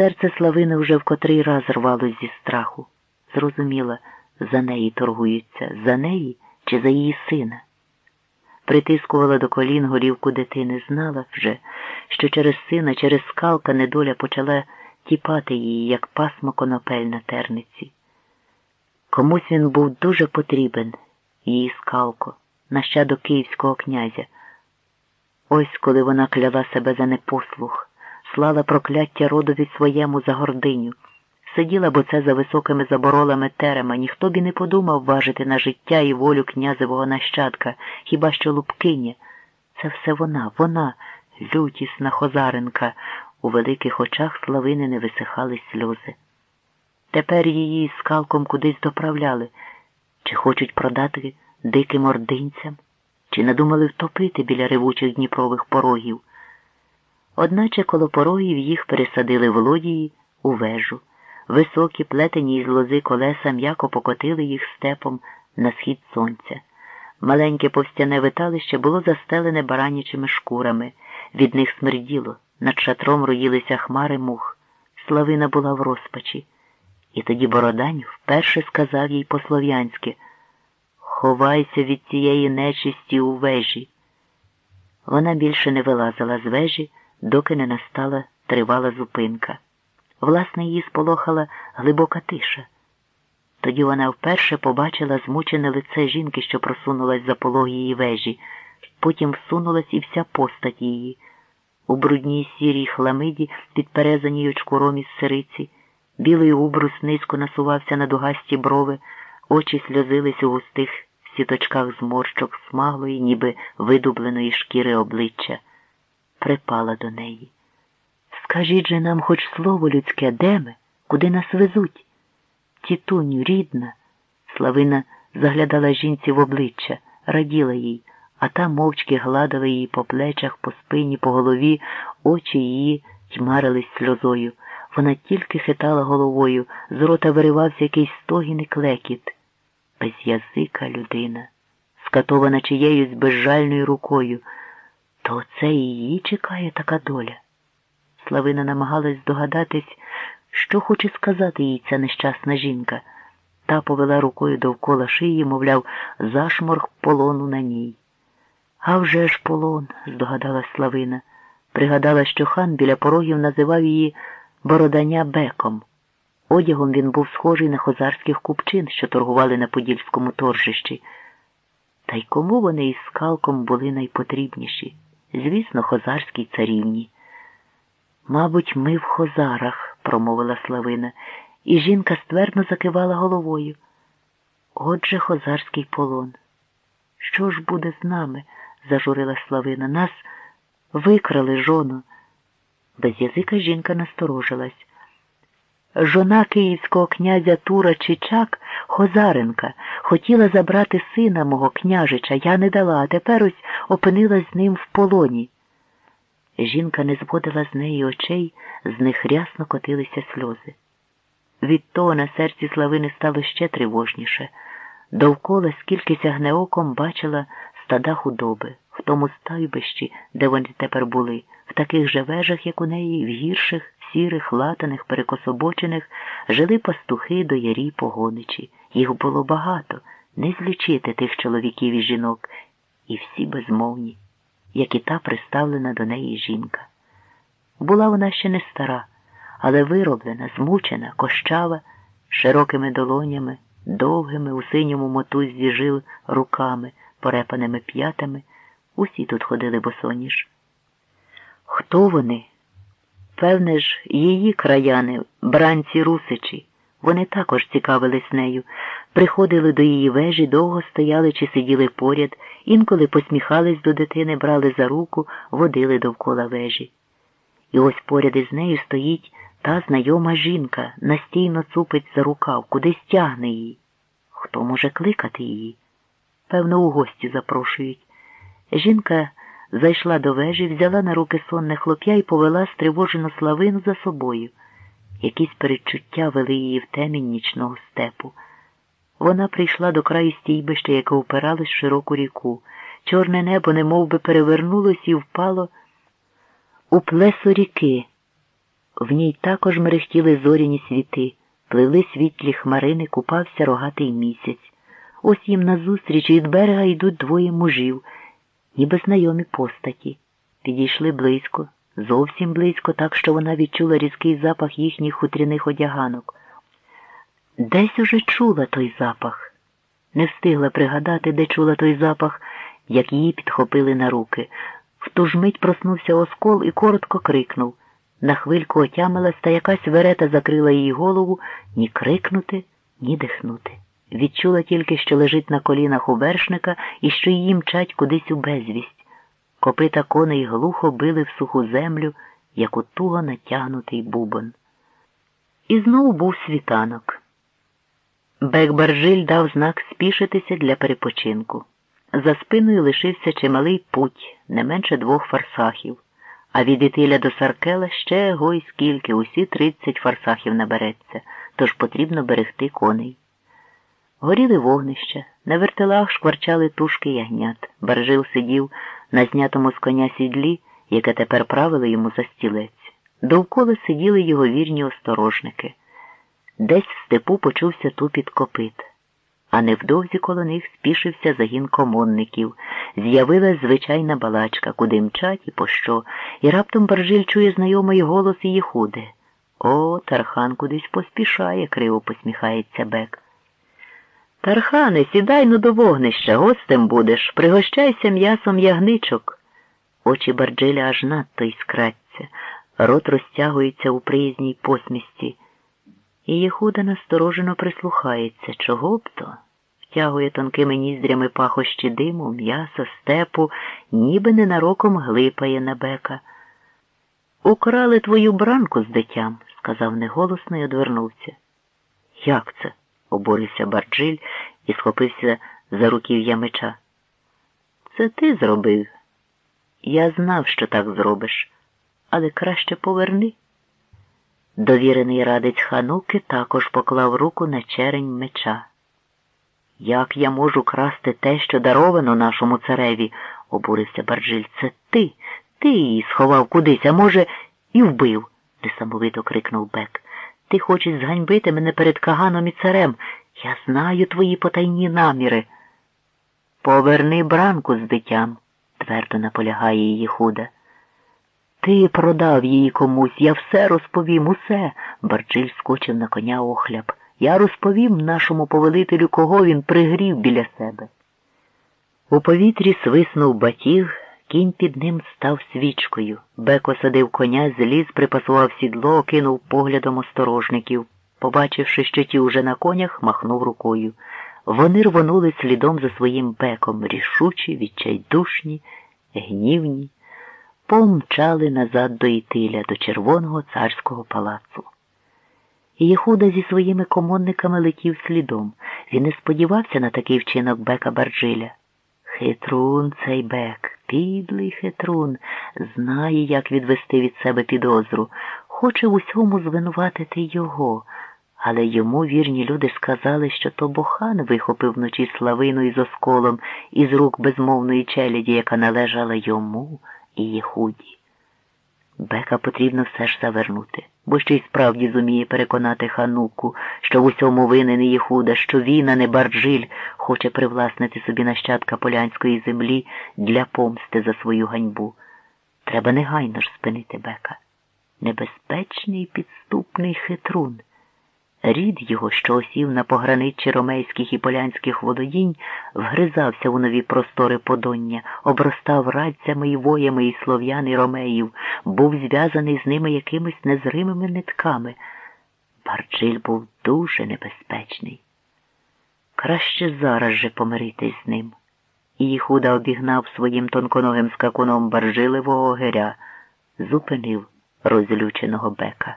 Серце Славини вже в котрий раз рвалось зі страху. Зрозуміла, за неї торгуються, за неї чи за її сина. Притискувала до колін горівку дитини, знала вже, що через сина, через скалка недоля почала тіпати її, як пасмо конопель на терниці. Комусь він був дуже потрібен, її скалко, нащадок київського князя. Ось коли вона кляла себе за непослух, слала прокляття родові своєму за гординю. Сиділа бо це за високими заборолами терема, ніхто б і не подумав важити на життя і волю князевого нащадка, хіба що лупкиня. Це все вона, вона, лютісна хозаренка, у великих очах славини не висихали сльози. Тепер її скалком кудись доправляли, чи хочуть продати диким ординцям, чи надумали втопити біля ревучих дніпрових порогів. Одначе коло порогів їх пересадили в лодії у вежу. Високі, плетені із лози колеса м'яко покотили їх степом на схід сонця. Маленьке повстяне виталище було застелене баранячими шкурами, від них смерділо, над шатром роїлися хмари мух. Славина була в розпачі. І тоді Бородань вперше сказав їй по-слов'янськи Ховайся від цієї нечисті у вежі. Вона більше не вилазила з вежі, доки не настала тривала зупинка. Власне, її сполохала глибока тиша. Тоді вона вперше побачила змучене лице жінки, що просунулась за полог її вежі, потім всунулась і вся постать її. У брудній сірій хламиді, підперезаній очкуром із сириці, білий убрус низько насувався на дугасті брови, очі сльозились у густих сіточках зморщок смаглої, ніби видубленої шкіри обличчя, припала до неї. Скажіть же нам хоч слово людське, де ми, куди нас везуть? Тітуню, рідна. Славина заглядала жінці в обличчя, раділа їй, а та мовчки гладила її по плечах, по спині, по голові, очі її тьмарились сльозою. Вона тільки хитала головою, з рота виривався якийсь стогін і клекіт. Без язика людина, скатована чиєюсь безжальною рукою. То це її чекає така доля. Славина намагалась здогадатись, що хоче сказати їй ця нещасна жінка. Та повела рукою довкола шиї, мовляв, зашморг полону на ній. А вже ж полон, здогадалась Славина. Пригадала, що хан біля порогів називав її Бородання беком. Одягом він був схожий на хозарських купчин, що торгували на подільському торжищі. Та й кому вони із скалком були найпотрібніші? Звісно, хозарській царівні. Мабуть, ми в хозарах, промовила Славина, і жінка ствердно закивала головою. Отже, хозарський полон. Що ж буде з нами? зажурила Славина. Нас викрали жону. Без язика жінка насторожилась. Жона київського князя Тура Чичак, Хозаренка, хотіла забрати сина мого княжича, я не дала, а тепер ось опинилась з ним в полоні. Жінка не зводила з неї очей, з них рясно котилися сльози. Від того на серці Славини стало ще тривожніше. Довкола, скільки сягне оком, бачила стада худоби, в тому стайбищі, де вони тепер були, в таких же вежах, як у неї, в гірших, сірих, латаних, перекособочених, жили пастухи, доярі, погоничі. Їх було багато, не злічити тих чоловіків і жінок, і всі безмовні як і та приставлена до неї жінка. Була вона ще не стара, але вироблена, змучена, кощава, широкими долонями, довгими у синьому мотуззі жил руками, порепаними п'ятами. Усі тут ходили босоніж. Хто вони? Певне ж, її краяни, бранці русичі. Вони також цікавились нею, приходили до її вежі, довго стояли чи сиділи поряд, інколи посміхались до дитини, брали за руку, водили довкола вежі. І ось поряд із нею стоїть та знайома жінка, настійно цупить за рукав, кудись тягне її. Хто може кликати її? Певно, у гості запрошують. Жінка зайшла до вежі, взяла на руки сонне хлоп'я і повела стривожену славину за собою. Якісь передчуття вели її в темінь нічного степу. Вона прийшла до краю стійбища, яке упиралось в широку ріку. Чорне небо немов би перевернулось і впало у плесо ріки. В ній також мерехтіли зоряні світи, пливли світлі хмарини, купався рогатий місяць. Ось їм назустріч від берега йдуть двоє мужів, ніби знайомі постаті. Підійшли близько, зовсім близько, так що вона відчула різкий запах їхніх хутряних одяганок. Десь уже чула той запах. Не встигла пригадати, де чула той запах, як її підхопили на руки. В ту ж мить проснувся оскол і коротко крикнув. На хвильку отямилась, та якась верета закрила її голову ні крикнути, ні дихнути. Відчула тільки, що лежить на колінах у вершника і що її мчать кудись у безвість. Копита коней глухо били в суху землю, як у туго натягнутий бубон. І знову був світанок. Бек-Баржиль дав знак спішитися для перепочинку. За спиною лишився чималий путь, не менше двох фарсахів, а від Ітиля до Саркела ще гой скільки, усі тридцять фарсахів набереться, тож потрібно берегти коней. Горіли вогнища, на вертелах шкварчали тушки ягнят. Баржил сидів на знятому з коня сідлі, яке тепер правили йому за стілець. Довкола сиділи його вірні осторожники. Десь в степу почувся тупіт копит, а невдовзі коло них спішився загін комонників. З'явилась звичайна балачка, куди мчать і пощо, і раптом Баржиль чує знайомий голос її худе. О, тархан кудись поспішає, криво посміхається Бек. Тархане, сідай ну до вогнища, гостем будеш, пригощайся м'ясом ягничок. Очі Барджиля аж надто іскраться, рот розтягується у приязній посмісті. І Єхуда насторожено прислухається, чого б то, втягує тонкими ніздрями пахощі диму, м'яса, степу, ніби ненароком глипає на бека. Украли твою бранку з дитям, сказав неголосно і одвернувся. Як це? Обурився Барджиль і схопився за руків'я меча. Це ти зробив. Я знав, що так зробиш, але краще поверни. Довірений радець хануки також поклав руку на черень меча. Як я можу красти те, що даровано нашому цареві, обурився Барджиль. Це ти, ти її сховав кудись, а може, і вбив, несамовито крикнув Бек. Ти хочеш зганьбити мене перед Каганом і царем. Я знаю твої потайні наміри. Поверни бранку з дитям, твердо наполягає її худа. Ти продав її комусь, я все розповім, усе. Барджиль скочив на коня охляб. Я розповім нашому повелителю, кого він пригрів біля себе. У повітрі свиснув батіг, кінь під ним став свічкою. Беко садив коня, зліз, припасував сідло, кинув поглядом осторожників. Побачивши, що ті уже на конях, махнув рукою. Вони рвонули слідом за своїм беком, рішучі, відчайдушні, гнівні помчали назад до Ітиля, до червоного царського палацу. Єхуда зі своїми комонниками летів слідом. Він не сподівався на такий вчинок бека Барджиля. Хитрун цей бек, підлий хитрун, знає, як відвести від себе підозру, хоче в усьому звинуватити його. Але йому вірні люди сказали, що то бохан вихопив вночі славину із осколом із рук безмовної челяді, яка належала йому і Єхуді. Бека потрібно все ж завернути, бо ще й справді зуміє переконати хануку, що в усьому винен Єхуда, що він, а не Барджиль, хоче привласнити собі нащадка полянської землі для помсти за свою ганьбу. Треба негайно ж спинити Бека. Небезпечний підступний хитрун. Рід його, що осів на пограниччі ромейських і полянських володінь, вгризався у нові простори Подоння, обростав радцями і воями і слов'ян і ромеїв, був зв'язаний з ними якимись незримими нитками. Барчиль був дуже небезпечний. Краще зараз же помиритись з ним. І худа обігнав своїм тонконогим скакуном баржилевого огиря, зупинив розлюченого бека.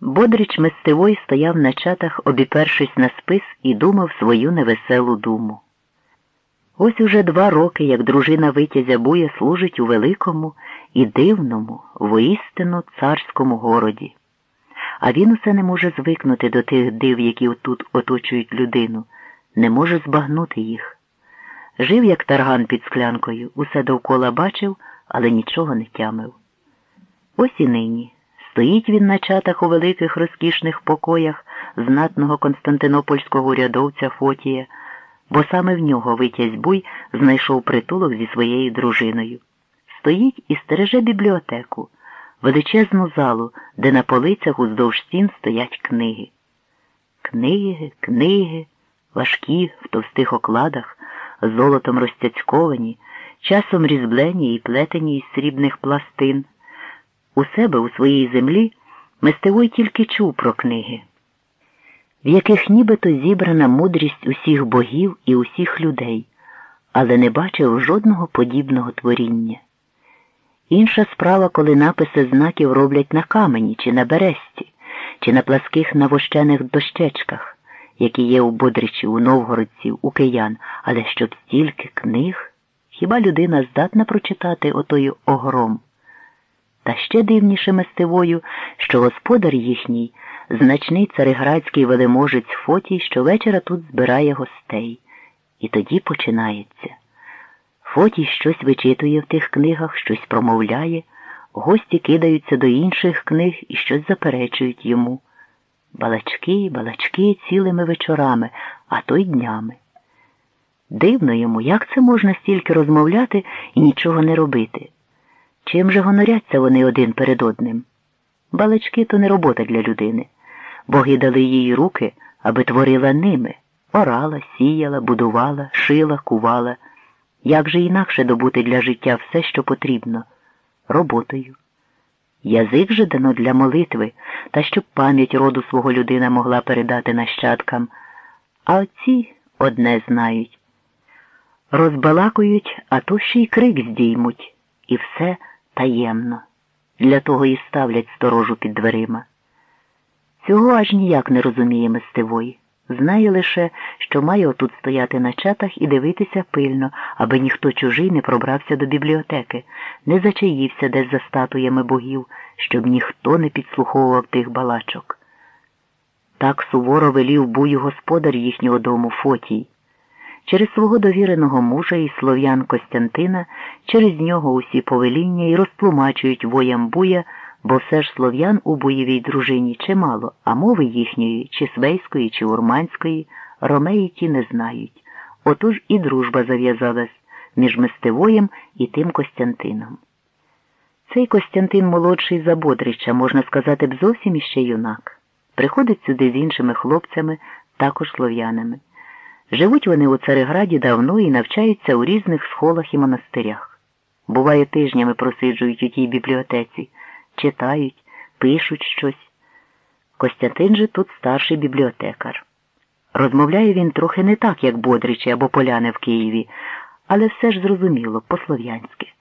Бодрич Мистевой стояв на чатах, обіпершись на спис, і думав свою невеселу думу. Ось уже два роки, як дружина Витязя Буя служить у великому і дивному, воістину царському городі. А він усе не може звикнути до тих див, які тут оточують людину, не може збагнути їх. Жив, як тарган під склянкою, усе довкола бачив, але нічого не тямив. Ось і нині Стоїть він на чатах у великих розкішних покоях знатного константинопольського урядовця Фотія, бо саме в нього витязь буй знайшов притулок зі своєю дружиною. Стоїть і стереже бібліотеку, величезну залу, де на полицях уздовж стін стоять книги. Книги, книги, важкі в товстих окладах, золотом розцяцьковані, часом різблені і плетені із срібних пластин. У себе у своїй землі Мистевой тільки чув про книги, в яких нібито зібрана мудрість усіх богів і усіх людей, але не бачив жодного подібного творіння. Інша справа, коли написи знаків роблять на камені чи на бересті, чи на пласких навощених дощечках, які є у Бодричі, у новгородців, у киян, але щоб стільки книг, хіба людина здатна прочитати отою огром? Та ще дивніше мистивою, що господар їхній, значний цареградський велеможець Фотій, щовечора тут збирає гостей. І тоді починається. Фотій щось вичитує в тих книгах, щось промовляє, гості кидаються до інших книг і щось заперечують йому. Балачки, балачки цілими вечорами, а то й днями. Дивно йому, як це можна стільки розмовляти і нічого не робити. Чим же гоноряться вони один перед одним? Балачки то не робота для людини. Боги дали їй руки, аби творила ними, орала, сіяла, будувала, шила, кувала. Як же інакше добути для життя все, що потрібно? Роботою. Язик же дано для молитви, та щоб пам'ять роду свого людина могла передати нащадкам. А оці одне знають. Розбалакують, а то ще й крик здіймуть, і все таємно. Для того і ставлять сторожу під дверима. Цього аж ніяк не розуміє мистевої. Знає лише, що має отут стояти на чатах і дивитися пильно, аби ніхто чужий не пробрався до бібліотеки, не зачаївся десь за статуями богів, щоб ніхто не підслуховував тих балачок. Так суворо велів бую господар їхнього дому Фотій. Через свого довіреного мужа і слов'ян Костянтина, через нього усі повеління і розтлумачують воям буя, бо все ж слов'ян у боєвій дружині чимало, а мови їхньої, чи свейської, чи урманської, ромеї ті не знають. Отож і дружба зав'язалась між Мистевоєм і тим Костянтином. Цей Костянтин молодший за Бодрича, можна сказати, б зовсім іще юнак. Приходить сюди з іншими хлопцями, також слов'янами. Живуть вони у Цареграді давно і навчаються у різних схолах і монастирях. Буває, тижнями просиджують у тій бібліотеці, читають, пишуть щось. Костянтин же тут старший бібліотекар. Розмовляє він трохи не так, як Бодричі або поляни в Києві, але все ж зрозуміло, по-слов'янськи.